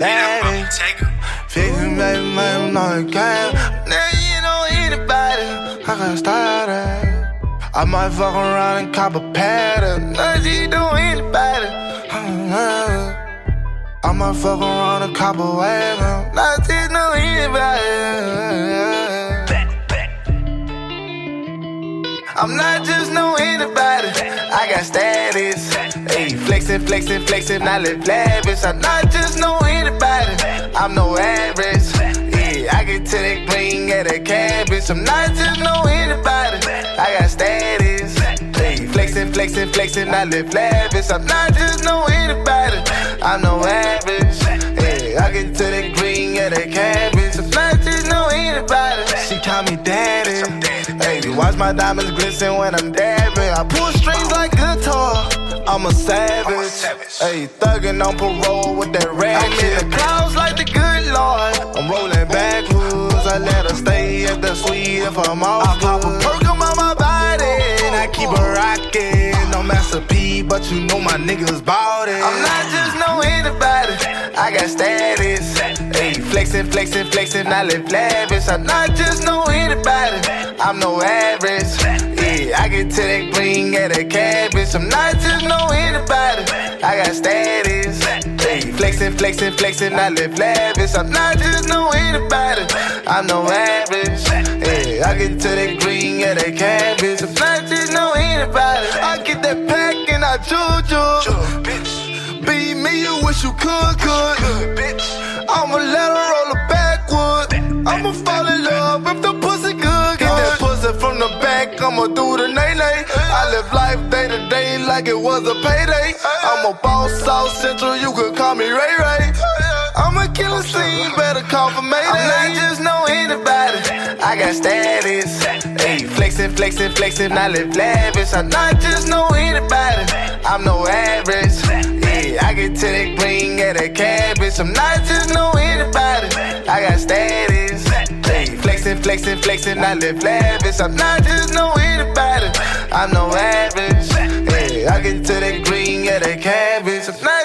Daddy, fixing baby, man, no game. Now you know anybody, I got started. I might fuck around and cop a pattern. Now you know anybody. Uh-huh. I might fuck around and cop a wagon. Now you know anybody. Uh-huh. I'm not just no anybody. I got status. Hey, flexing, flexing, flexing, I live lavish. I'm not just no anybody. I'm no average. Yeah, I get to that green at a cabbage. I'm not just no anybody. I got status. Hey, flexing, flexing, flexing, I live lavish. I'm not just no anybody. I'm no average. Yeah, I get to that green at a cabbage. I'm not just no anybody. She call me daddy. Hey, watch my diamonds glisten when I'm dabbing. I pull strings like guitar. I'm a savage. Hey, thuggin' on parole with that rag. I'm in the clouds like the good Lord. I'm rolling backwards. I let her stay at the suite if I'm off. I pop a perk on my body and I keep a rockin'. No Master P, but you know my niggas bout it. I'm not just no anybody. I got status. Hey, flexin', flexin', flexin', I live lavish. I'm not just no anybody. I'm no average. I get to that green at a cabbage. I'm not just no anybody. I got status. Flexin', flexin', flexin', I live lavish. I'm not just no anybody. I'm no average. Yeah, I get to that green at a cabbage. I'm just no anybody. I get that pack and I juju. Be me, you wish you could, could. Bitch, I'ma let her roll her backwood. I'ma fall I'ma do the nay nay. I live life day to day like it was a payday. I'm a boss, South Central, you could call me Ray Ray. I'm a killer scene, better call for Mayday. I'm not just no anybody. I got status. Hey, flexin', flexin', flexin', I live lavish. I'm not just no anybody. I'm no average. Yeah, I get to that green at a cabbage. I'm not just no anybody. I got status. Hey, flexin', flexin', flexin', I live lavish. I'm not just no anybody. I'm no average. Yeah, I get to that green at a cabbage. I'm not